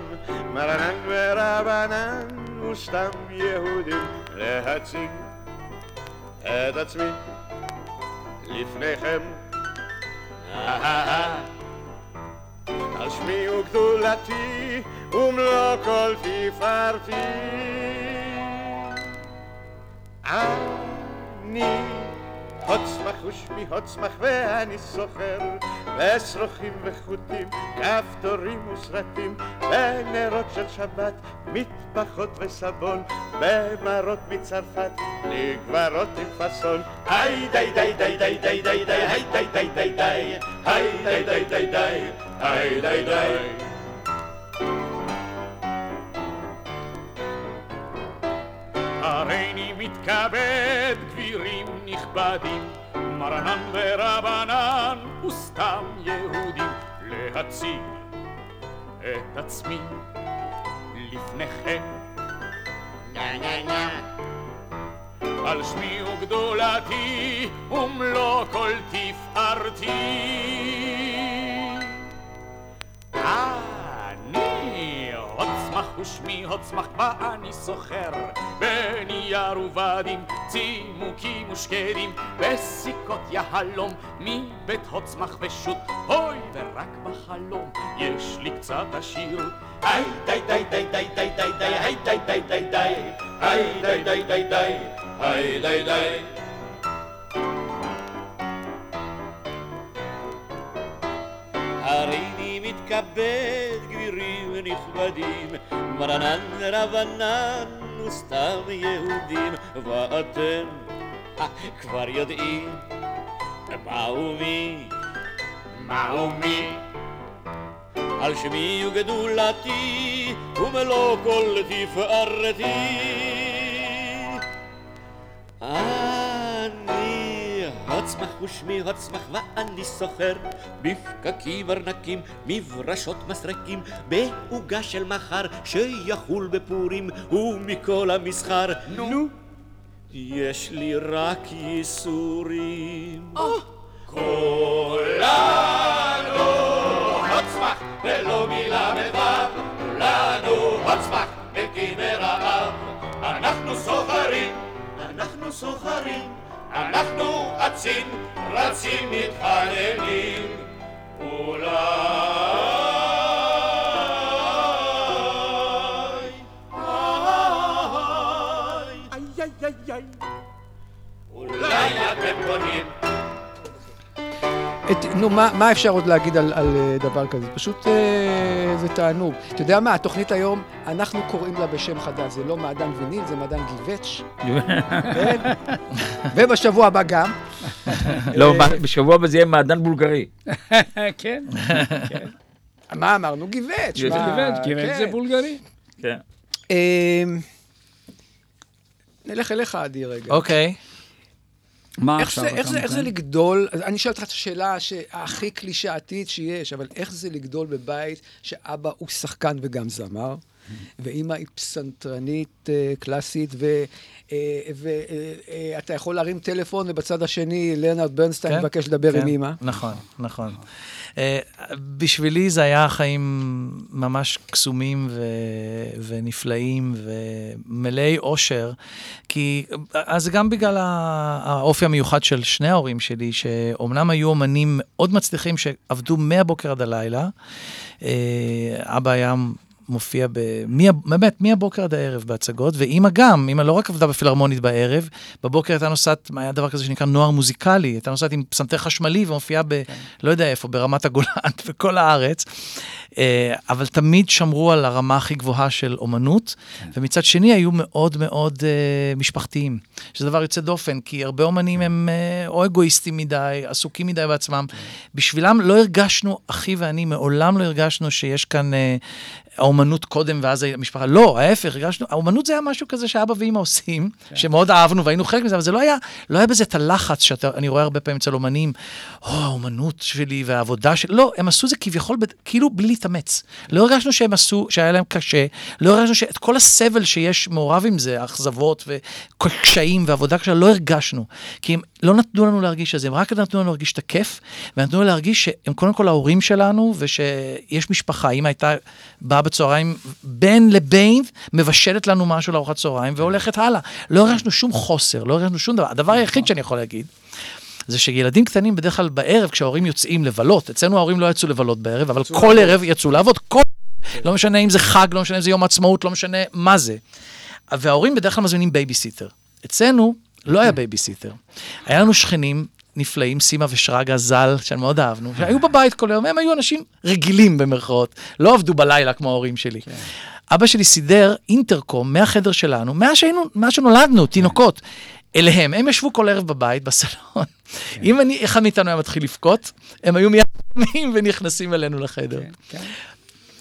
מרנן ורבנן וסתם יהודים, להציג את עצמי לפניכם. על שמי וגדולתי ומלוא כל תפארתי. אני הוצמח ושמי הוצמח ואני סוחר בשרוכים וחוטים, כפתורים וסרטים, בנרות של שבת, מטפחות וסבון, במרות מצרפת, לגברות עם פאסון. היי די די די די די די די היי די די די די היי די די די די היי די די הריני מתכבד, נכבדים, מרנן ורבנן וסתם יהודים, להציג את עצמי לפניכם. נה נה נה על שמי וגדולתי ומלוא כל תפארתי. הוצמח ושמי הוצמח ואני סוחר בנייר ובדים, צימוקים ושקדים, בסיכות יהלום מבית הוצמח ושות' אוי ורק בחלום יש לי קצת עשירות היי די די די די די די די היי די די די די היי די די די די היי די די מתכבד, גבירים נכבדים, מרנן רבנן וסתם יהודים, ואתם אה, כבר יודעים מהו מי, מהו מי, על שמי וגדולתי, ומלוא כל תפארתי. אני הוצמח ושמי הוצמח ואני סוחר בפקקים ארנקים, מברשות מסרקים, בעוגה של מחר שיחול בפורים ומכל המסחר. נו, יש לי רק ייסורים. כולנו הוצמח ולא מילה מבב, כולנו הוצמח מתים מרעב. אנחנו סוחרים, אנחנו סוחרים, אנחנו אצים, רצים מתחננים. אולי, אולי אתם קונים את, נו, מה, מה אפשר עוד להגיד על, על אה, דבר כזה? פשוט אה, זה תענוג. אתה יודע מה, התוכנית היום, אנחנו קוראים לה בשם חדש, זה לא מעדן ויניל, זה מעדן גיבץ'. כן? ובשבוע הבא גם. לא, בשבוע הבא זה יהיה מעדן בולגרי. כן. מה אמרנו? גיבץ'. גיבץ', גיבץ' כן. זה בולגרי. כן. אה, נלך אליך, עדי, רגע. אוקיי. מה איך עכשיו זה, אתה איך, זה, איך זה? לגדול, אני שואל אותך את השאלה הכי קלישאתית שיש, אבל איך זה לגדול בבית שאבא הוא שחקן וגם זמר, ואימא היא פסנתרנית אה, קלאסית, ואתה יכול להרים טלפון, ובצד השני לרנרד ברנסטיין כן, מבקש לדבר כן, עם אימא. נכון, נכון. אה, בשבילי זה היה חיים ממש קסומים ו... ונפלאים ומלאי אושר, כי אז זה גם בגלל האופי המיוחד של שני ההורים שלי, שאומנם היו אומנים מאוד מצליחים שעבדו מהבוקר עד הלילה. אה, אבא היה מופיע ב... מי, באמת, מהבוקר עד הערב בהצגות, ואימא גם, אימא לא רק עבדה בפילהרמונית בערב, בבוקר הייתה נוסעת, היה דבר כזה שנקרא נוער מוזיקלי, הייתה נוסעת עם פסנתר חשמלי ומופיעה ב... לא יודע איפה, ברמת הגולן, בכל הארץ. אה, אבל תמיד שמרו על הרמה הכי גבוהה של אומנות, ומצד שני היו מאוד מאוד אה, משפחתיים, שזה דבר יוצא דופן, כי הרבה אומנים הם אה, או אגואיסטים מדי, עסוקים מדי בעצמם. בשבילם לא הרגשנו, אחי ואני, מעולם לא הרגשנו שיש כאן האומנות קודם ואז המשפחה. לא, ההפך, הרגשנו, האומנות זה היה משהו כזה שאבא ואמא עושים, שמאוד אהבנו והיינו חלק מזה, אבל זה לא היה, לא היה בזה את הלחץ שאני רואה הרבה פעמים אצל אומנים, או, האומנות שלי והעבודה שלי, לא, הם עשו זה כביכול, כאילו בלי להתאמץ. לא הרגשנו שהם עשו, שהיה להם קשה, לא הרגשנו שאת כל הסבל שיש מעורב עם זה, אכזבות וקשיים ועבודה קשה, לא הרגשנו. כי הם לא נתנו לנו להרגיש את זה, הם רק נתנו לנו להרגיש את הכיף, ונתנו לנו להרגיש שהם קודם כל ההורים שלנו, ושיש משפחה, אמא הייתה באה בצהריים בין לבין, מבשלת לנו משהו לארוחת צהריים, והולכת הלאה. לא הרגשנו שום חוסר, לא הרגשנו שום דבר. הדבר היחיד שאני יכול להגיד, זה שילדים קטנים בדרך כלל בערב, כשההורים יוצאים לבלות, אצלנו ההורים לא יצאו לבלות בערב, אבל כל ערב יצאו לעבוד, כל... לא משנה אם זה חג, לא משנה אם זה יום עצמאות, לא משנה מה זה. וההורים בדרך כלל מזמינים בייביסיטר. אצלנו לא היה בייביסיטר. היה לנו שכנים נפלאים, סימה ושרגא ז"ל, שאני מאוד אהבנו, שהיו בבית כל היום, הם היו אנשים רגילים במרכאות, לא עבדו בלילה כמו ההורים שלי. אבא שלי סידר אינטרקום מהחדר שלנו, מאז שהיינו, מאז שנולדנו, תינוקות, אליהם. הם ישבו כל ערב בבית, בסלון. אם אני, אחד מאיתנו היה מתחיל לבכות, הם היו מיד קמים ונכנסים אלינו לחדר.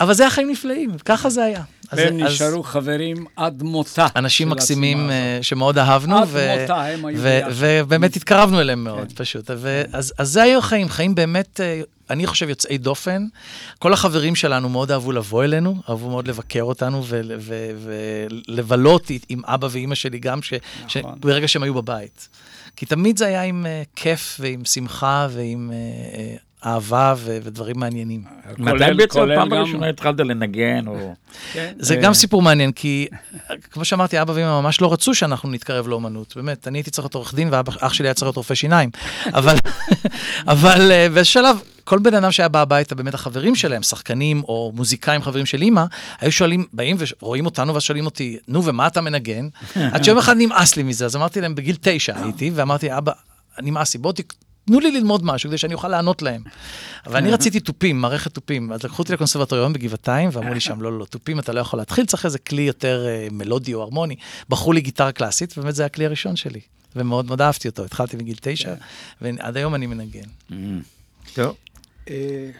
אבל זה היה חיים נפלאים, ככה זה היה. אז- והם אז- נשארו חברים עד מותה. אנשים מקסימים אה, שמאוד אהבנו, עד ו- מותה הם היו ו- ביחד. ובאמת התקרבנו אליהם מאוד, פשוט. ו- אז אז זה היו חיים, חיים באמת, אה, אני חושב, יוצאי דופן. כל החברים שלנו מאוד אהבו לבוא אלינו, אהבו מאוד לבקר אותנו ולבלות עם אבא ואימא שלי גם, ש- ש- נכון. ברגע שהם היו בבית. כי תמיד זה היה עם אה, כיף ועם שמחה ועם אהבה ו- ודברים מעניינים. מתי בעצם הפעם הראשונה התחלת לנגן, או... זה אה, גם סיפור מעניין, כי כמו שאמרתי, אבא ואמא ממש לא רצו שאנחנו נתקרב לאומנות. באמת, אני הייתי צריך להיות עורך דין, ואח שלי היה צריך להיות רופא שיניים. אבל, אבל אה, באיזשהו שלב, כל בן אדם שהיה בא הביתה, באמת החברים שלהם, שחקנים או מוזיקאים חברים של אימא, היו שואלים, באים ורואים אותנו ואז שואלים אותי, נו, ומה אתה מנגן? עד שיום אחד נמאס לי מזה, אז אמרתי להם, בגיל תשע הייתי, ואמרתי, אבא, נמאס לי, בואו ת- תנו לי ללמוד משהו כדי שאני אוכל לענות להם. אבל אני רציתי תופים, מערכת תופים. אז לקחו אותי לקונסרבטוריון בגבעתיים, ואמרו לי שם, לא, לא, לא, תופים אתה לא יכול להתחיל, צריך איזה כלי יותר אה, מלודי או הרמוני. בחרו לי גיטרה קלאסית, ובאמת זה היה הכלי הראשון שלי. ומאוד מאוד אהבתי אותו, התחלתי מגיל תשע, ועד היום אני מנגן. טוב. אה,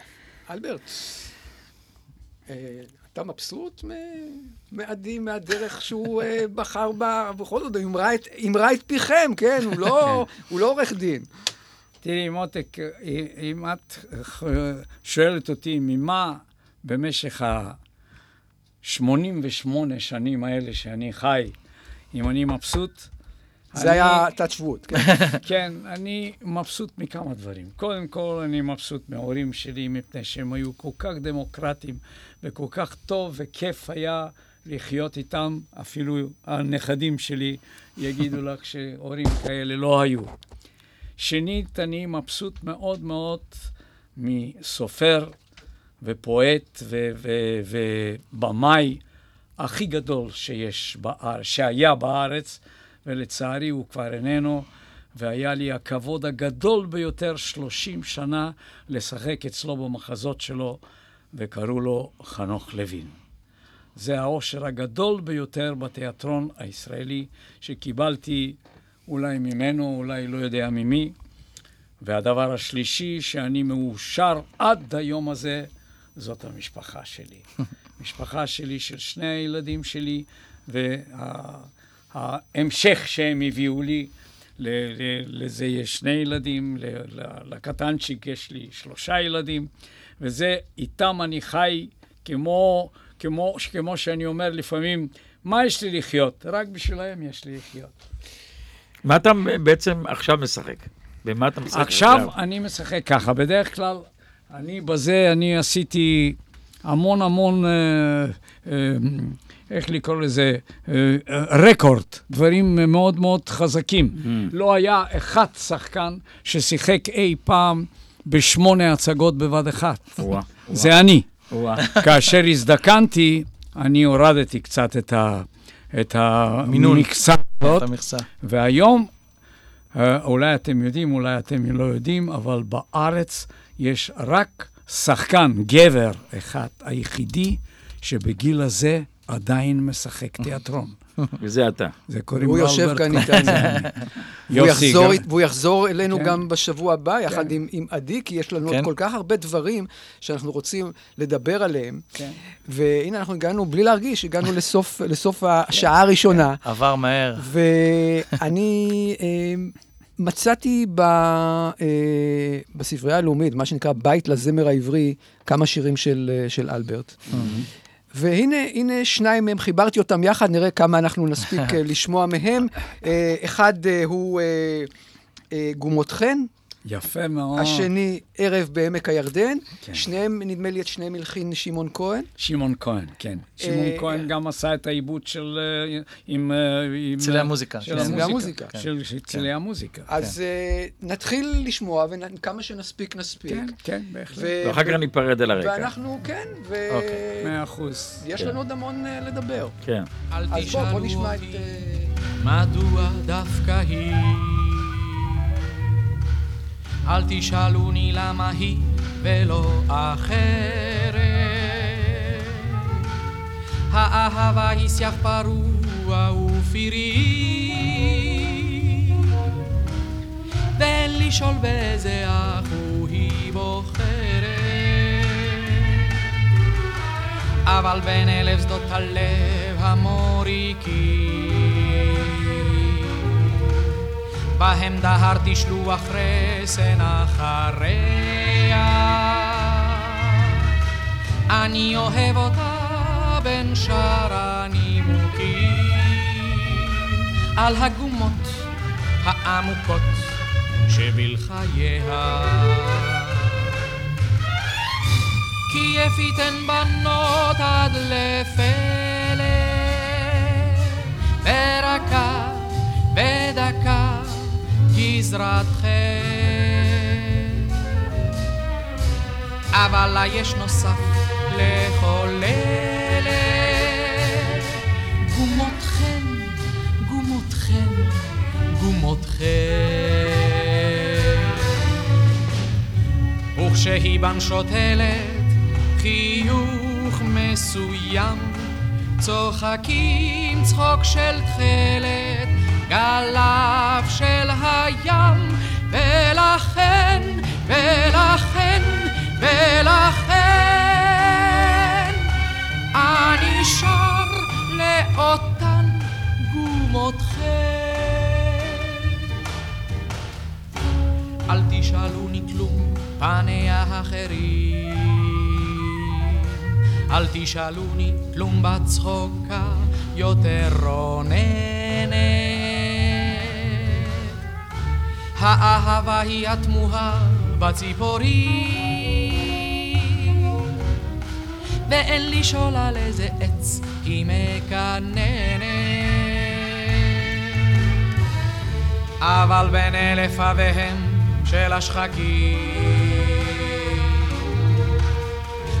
אלברט, אה, אתה מבסוט מעדי, מהדרך שהוא בחר בה, בכל זאת, הוא אמרה את- פיכם, כן? הוא לא- הוא לא עורך דין. תראי, מותק, אם את שואלת אותי ממה במשך ה-88 שנים האלה שאני חי, אם אני מבסוט, זה אני- היה touch wood, כן. כן, אני מבסוט מכמה דברים. קודם כל, אני מבסוט מההורים שלי, מפני שהם היו כל כך דמוקרטיים וכל כך טוב וכיף היה לחיות איתם. אפילו הנכדים שלי יגידו לך שהורים כאלה לא היו. שנית, אני מבסוט מאוד מאוד מסופר ופואט ובמאי הכי גדול שיש בארץ, שהיה בארץ, ולצערי הוא כבר איננו, והיה לי הכבוד הגדול ביותר 30 שנה לשחק אצלו במחזות שלו, וקראו לו חנוך לוין. זה העושר הגדול ביותר בתיאטרון הישראלי שקיבלתי אולי ממנו, אולי לא יודע ממי. והדבר השלישי שאני מאושר עד היום הזה, זאת המשפחה שלי. משפחה שלי של שני הילדים שלי, וההמשך שהם הביאו לי, ל- ל- לזה יש שני ילדים, ל- לקטנצ'יק יש לי שלושה ילדים, וזה, איתם אני חי כמו, כמו, כמו שאני אומר לפעמים, מה יש לי לחיות? רק בשבילם יש לי לחיות. מה אתה בעצם עכשיו משחק? במה אתה משחק עכשיו אני משחק ככה, בדרך כלל, אני בזה, אני עשיתי המון המון, אה, אה, איך לקרוא לזה, אה, רקורד, דברים מאוד מאוד חזקים. לא היה אחד שחקן ששיחק אי פעם בשמונה הצגות בבת אחת. זה. אני. כאשר הזדקנתי, אני הורדתי קצת את ה... את מינון. הזאת. והיום, אה, אולי אתם יודעים, אולי אתם לא יודעים, אבל בארץ יש רק שחקן, גבר אחד, היחידי, שבגיל הזה עדיין משחק תיאטרון. וזה אתה. זה קוראים הוא לו יושב אלברט כאן. איתנו. והוא יוסי, יחזור גם- והוא יחזור אלינו כן. גם בשבוע הבא, יחד כן. עם עם עדי, כי יש לנו כן. עוד כל כך הרבה דברים שאנחנו רוצים לדבר עליהם. והנה, אנחנו הגענו, בלי להרגיש, הגענו לסוף- לסוף השעה הראשונה. עבר מהר. ואני אה, מצאתי ב, אה, בספרייה הלאומית, מה שנקרא בית לזמר העברי, כמה שירים של, אה, של אלברט. והנה, הנה שניים מהם, חיברתי אותם יחד, נראה כמה אנחנו נספיק אה, לשמוע מהם. אה, אחד אה, הוא גומות חן, יפה מאוד. השני ערב בעמק הירדן. כן. שניהם, נדמה לי, את שניהם הלחין שמעון כהן. שמעון כהן, כן. שמעון אה, כהן גם עשה את העיבוד של... אה, עם... אה, עם, צלילי אה, המוזיקה. של המוזיקה. של של צלילי המוזיקה. אז אה, נתחיל לשמוע, וכמה שנספיק, נספיק. כן, כן, בהחלט. ואחר כך ניפרד על הרקע. ואנחנו, כן, ו... אוקיי, מאה אחוז. יש כן. לנו עוד המון אה, לדבר. כן. אל אז בוא, בוא תשאלו נשמע את... אה, מדוע דווקא היא? אל תשאלוני למה היא ולא אחרת. האהבה היא שיח פרוע ופירי, ואין לשאול באיזה אחו היא בוחרת. אבל בין אלף שדות הלב המוריקים בהם דהרתי שלוח רסן אחריה. אני אוהב אותה בין שאר הנימוקים. על הגומות העמוקות שבלחייה כי יפית הן בנות עד לפלא, בדקה, גזרת חן. אבל לה יש נוסף לכל אלה, גומות חן, גומות חן, גומות חן. וכשהיא בן שותלת חיוך מסוים, צוחקים צחוק של תכלת, גליו של הים, ולכן, ולכן, ולכן, אני שר לאותן גומות חן. אל תשאלוני כלום, פניה אחרים. אל תשאלוני כלום בצחוקה יותר רוננת. האהבה היא התמוהה בציפורים, ואין לשאול על איזה עץ היא מקננת. אבל בין אלף אביהם של השחקים,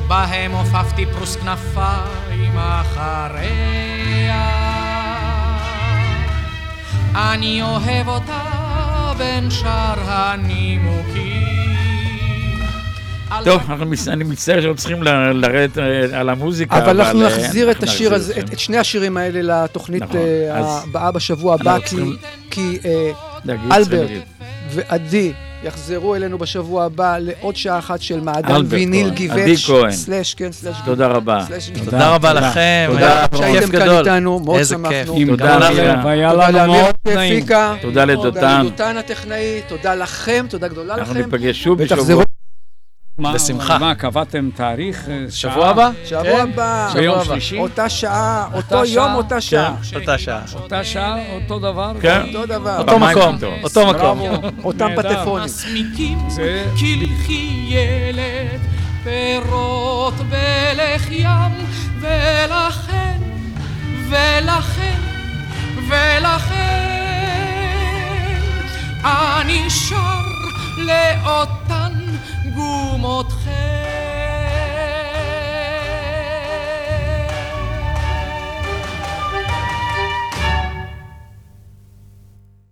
בהם עופפתי פרוס כנפיים אחריה. אני אוהב אותה בין שאר הנימוקים. טוב, מצ- אני מצטער שאנחנו צריכים ל- לרדת אה, על המוזיקה, אבל אנחנו אה, נחזיר את השיר הזה. את את שני השירים האלה לתוכנית נכון, אה, הבאה בשבוע הבא, כי- צריכים כי אלברט. ועדי יחזרו אלינו בשבוע הבא לעוד שעה אחת של מעדן ויניל גיבץ', עדי כהן. סלאש, כן, סלאש תודה רבה. תודה. רבה לכם. היה שהייתם כיף כאן גדול. איתנו, מאוד איזה שמחנו. כיף. תודה. והיה תודה לאמיר. שהפיקה, תודה תודה לדותן. לדותן הטכנאי, תודה לכם, תודה גדולה אנחנו לכם. ניפגש שוב בשבוע. מה- בשמחה. מה, קבעתם תאריך? אה, שבוע שעה? הבא? שבוע כן. הבא, ביום הבא. שלישי? אותה שעה, אותו אותה יום, שעה? אותה שעה. אותה שעה. אותה שעה, אותו דבר? כן. אותו דבר. אותו מקום. אותו מקום. אותם. פטפונים. מסמיקים קלחי ילד, פירות בלך ים, ולכן, ולכן, ולכן, אני שר לאותן גומותכם